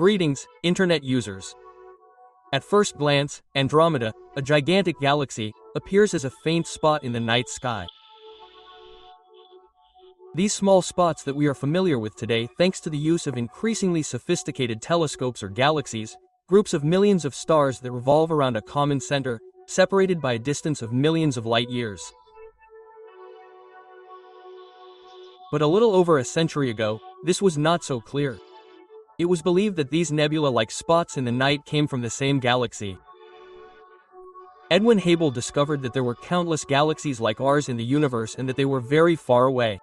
Greetings, Internet users. At first glance, Andromeda, a gigantic galaxy, appears as a faint spot in the night sky. These small spots that we are familiar with today thanks to the use of increasingly sophisticated telescopes or galaxies, groups of millions of stars that revolve around a common center, separated by a distance of millions of light years. But a little over a century ago, this was not so clear. It was believed that these nebula-like spots in the night came from the same galaxy. Edwin Hubble discovered that there were countless galaxies like ours in the universe and that they were very far away.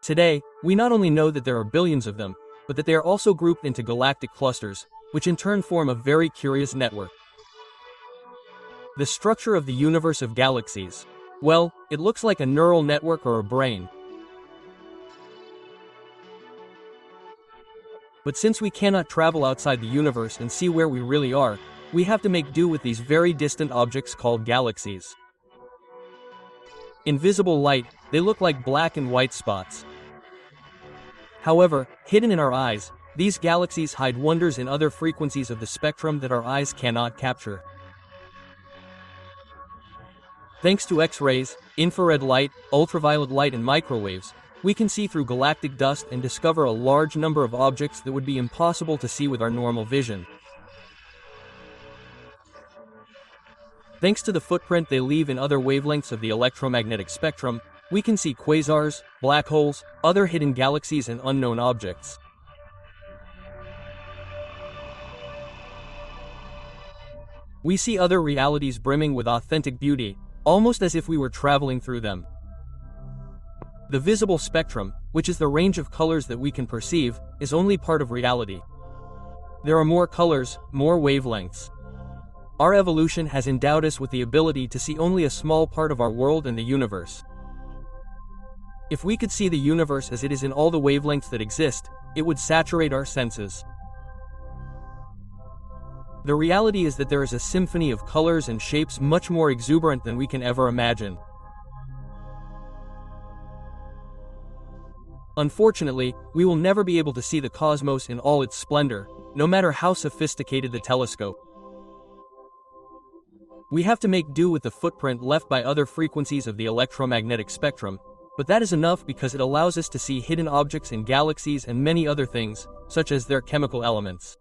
Today, we not only know that there are billions of them, but that they are also grouped into galactic clusters, which in turn form a very curious network. The structure of the universe of galaxies. Well, it looks like a neural network or a brain. But since we cannot travel outside the universe and see where we really are, we have to make do with these very distant objects called galaxies. In visible light, they look like black and white spots. However, hidden in our eyes, these galaxies hide wonders in other frequencies of the spectrum that our eyes cannot capture. Thanks to X-rays, infrared light, ultraviolet light and microwaves, we can see through galactic dust and discover a large number of objects that would be impossible to see with our normal vision. Thanks to the footprint they leave in other wavelengths of the electromagnetic spectrum, we can see quasars, black holes, other hidden galaxies and unknown objects. We see other realities brimming with authentic beauty, almost as if we were traveling through them. The visible spectrum, which is the range of colors that we can perceive, is only part of reality. There are more colors, more wavelengths. Our evolution has endowed us with the ability to see only a small part of our world and the universe. If we could see the universe as it is in all the wavelengths that exist, it would saturate our senses. The reality is that there is a symphony of colors and shapes much more exuberant than we can ever imagine. Unfortunately, we will never be able to see the cosmos in all its splendor, no matter how sophisticated the telescope. We have to make do with the footprint left by other frequencies of the electromagnetic spectrum, but that is enough because it allows us to see hidden objects in galaxies and many other things, such as their chemical elements.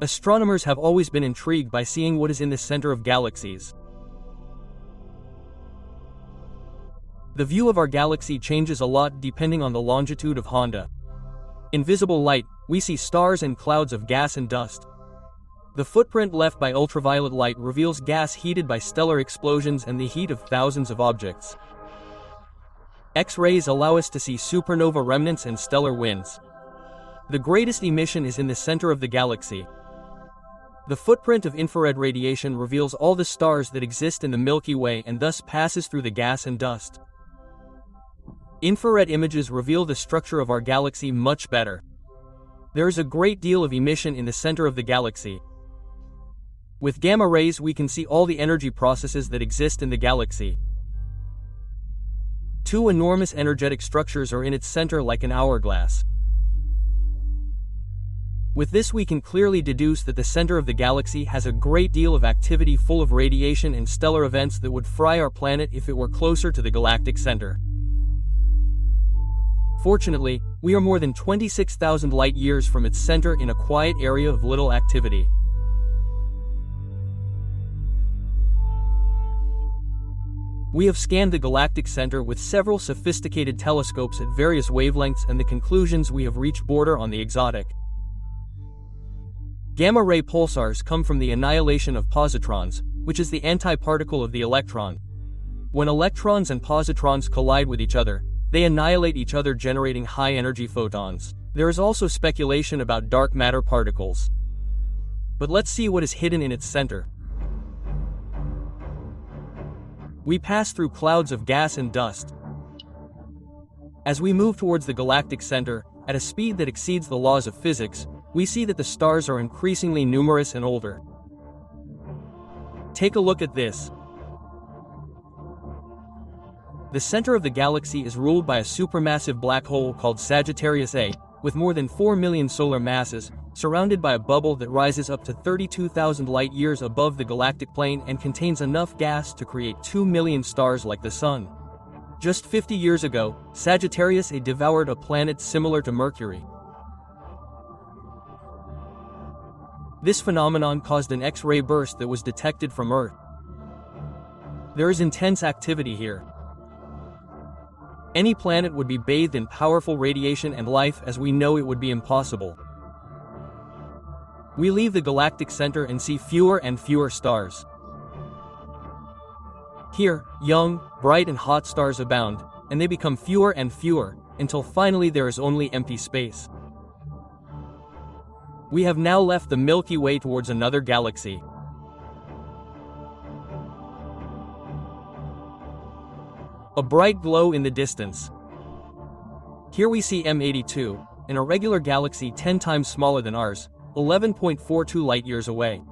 Astronomers have always been intrigued by seeing what is in the center of galaxies. The view of our galaxy changes a lot depending on the longitude of Honda. In visible light, we see stars and clouds of gas and dust. The footprint left by ultraviolet light reveals gas heated by stellar explosions and the heat of thousands of objects. X-rays allow us to see supernova remnants and stellar winds. The greatest emission is in the center of the galaxy. The footprint of infrared radiation reveals all the stars that exist in the Milky Way and thus passes through the gas and dust. Infrared images reveal the structure of our galaxy much better. There is a great deal of emission in the center of the galaxy. With gamma rays we can see all the energy processes that exist in the galaxy. Two enormous energetic structures are in its center like an hourglass. With this we can clearly deduce that the center of the galaxy has a great deal of activity full of radiation and stellar events that would fry our planet if it were closer to the galactic center. Fortunately, we are more than 26,000 light years from its center in a quiet area of little activity. We have scanned the galactic center with several sophisticated telescopes at various wavelengths and the conclusions we have reached border on the exotic. Gamma-ray pulsars come from the annihilation of positrons, which is the antiparticle of the electron. When electrons and positrons collide with each other, they annihilate each other generating high-energy photons. There is also speculation about dark matter particles. But let's see what is hidden in its center. We pass through clouds of gas and dust. As we move towards the galactic center, at a speed that exceeds the laws of physics, we see that the stars are increasingly numerous and older. Take a look at this. The center of the galaxy is ruled by a supermassive black hole called Sagittarius A, with more than 4 million solar masses, surrounded by a bubble that rises up to 32,000 light-years above the galactic plane and contains enough gas to create 2 million stars like the Sun. Just 50 years ago, Sagittarius A devoured a planet similar to Mercury, This phenomenon caused an X-ray burst that was detected from Earth. There is intense activity here. Any planet would be bathed in powerful radiation and life as we know it would be impossible. We leave the galactic center and see fewer and fewer stars. Here, young, bright and hot stars abound, and they become fewer and fewer, until finally there is only empty space. We have now left the Milky Way towards another galaxy. A bright glow in the distance. Here we see M82, an irregular galaxy 10 times smaller than ours, 11.42 light-years away.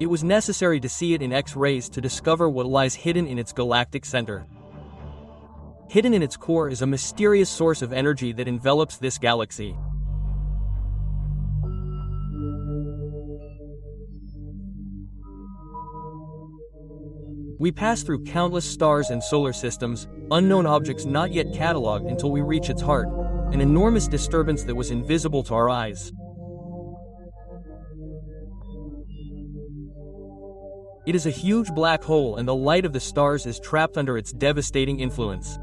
It was necessary to see it in X-rays to discover what lies hidden in its galactic center. Hidden in its core is a mysterious source of energy that envelops this galaxy. We pass through countless stars and solar systems, unknown objects not yet catalogued until we reach its heart, an enormous disturbance that was invisible to our eyes. It is a huge black hole and the light of the stars is trapped under its devastating influence.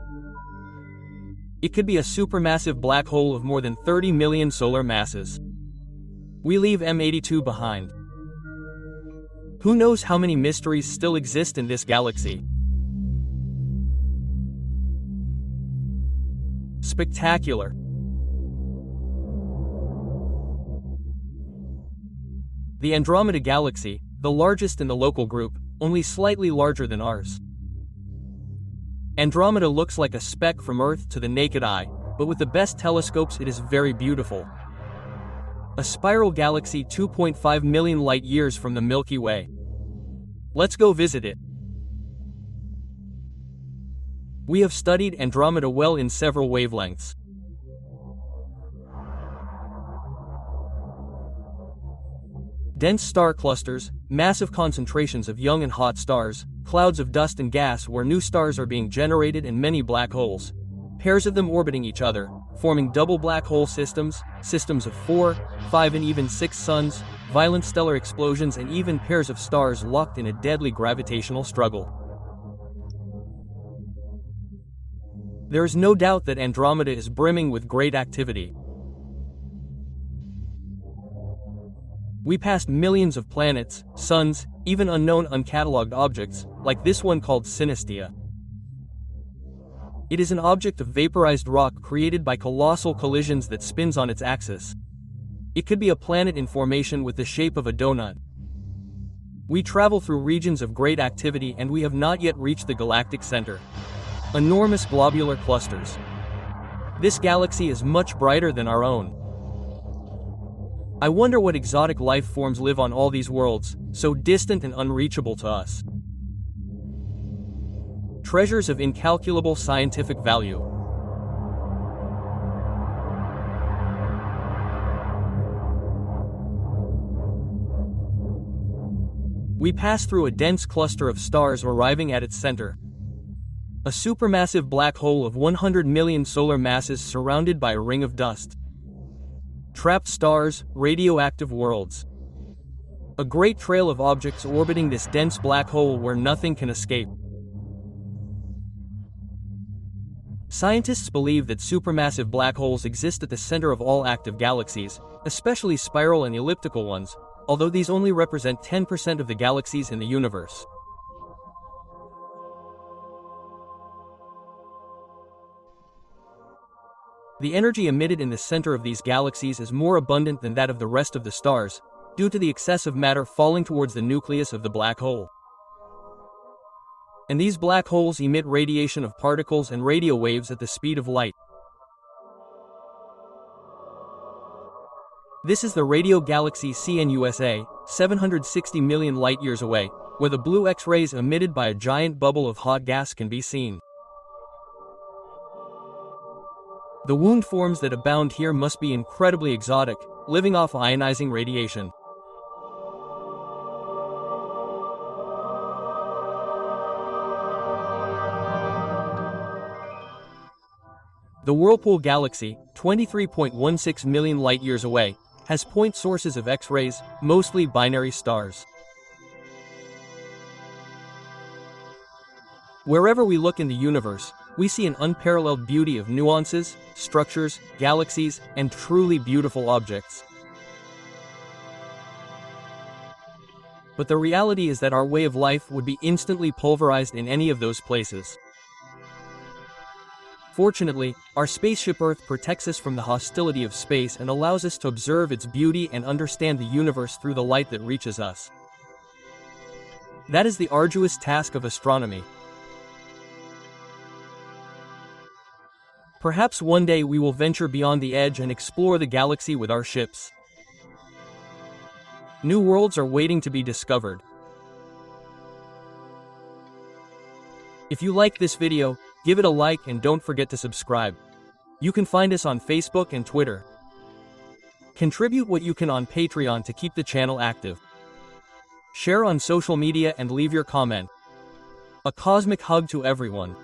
It could be a supermassive black hole of more than 30 million solar masses. We leave M82 behind, who knows how many mysteries still exist in this galaxy? Spectacular. The Andromeda Galaxy, the largest in the local group, only slightly larger than ours. Andromeda looks like a speck from Earth to the naked eye, but with the best telescopes it is very beautiful. A spiral galaxy 2.5 million light-years from the Milky Way. Let's go visit it. We have studied Andromeda well in several wavelengths. Dense star clusters, massive concentrations of young and hot stars, clouds of dust and gas where new stars are being generated and many black holes. Pairs of them orbiting each other, forming double black hole systems, systems of four, five and even six suns, violent stellar explosions and even pairs of stars locked in a deadly gravitational struggle. There is no doubt that Andromeda is brimming with great activity. We passed millions of planets, suns, even unknown uncatalogued objects, like this one called Synestia. It is an object of vaporized rock created by colossal collisions that spins on its axis. It could be a planet in formation with the shape of a donut. We travel through regions of great activity and we have not yet reached the galactic center. Enormous globular clusters. This galaxy is much brighter than our own. I wonder what exotic life forms live on all these worlds, so distant and unreachable to us. Treasures of incalculable scientific value. We pass through a dense cluster of stars arriving at its center. A supermassive black hole of 100 million solar masses surrounded by a ring of dust. Trapped stars, radioactive worlds. A great trail of objects orbiting this dense black hole where nothing can escape. Scientists believe that supermassive black holes exist at the center of all active galaxies, especially spiral and elliptical ones, although these only represent 10% of the galaxies in the universe. The energy emitted in the center of these galaxies is more abundant than that of the rest of the stars, due to the excessive matter falling towards the nucleus of the black hole. And these black holes emit radiation of particles and radio waves at the speed of light. This is the radio galaxy Cygnus A, 760 million light-years away, where the blue X-rays emitted by a giant bubble of hot gas can be seen. The wound forms that abound here must be incredibly exotic, living off ionizing radiation. The Whirlpool Galaxy, 23.16 million light-years away, has point sources of X-rays, mostly binary stars. Wherever we look in the universe, we see an unparalleled beauty of nuances, structures, galaxies, and truly beautiful objects. But the reality is that our way of life would be instantly pulverized in any of those places. Fortunately, our spaceship Earth protects us from the hostility of space and allows us to observe its beauty and understand the universe through the light that reaches us. That is the arduous task of astronomy. Perhaps one day we will venture beyond the edge and explore the galaxy with our ships. New worlds are waiting to be discovered. If you like this video, give it a like and don't forget to subscribe. You can find us on Facebook and Twitter. Contribute what you can on Patreon to keep the channel active. Share on social media and leave your comment. A cosmic hug to everyone.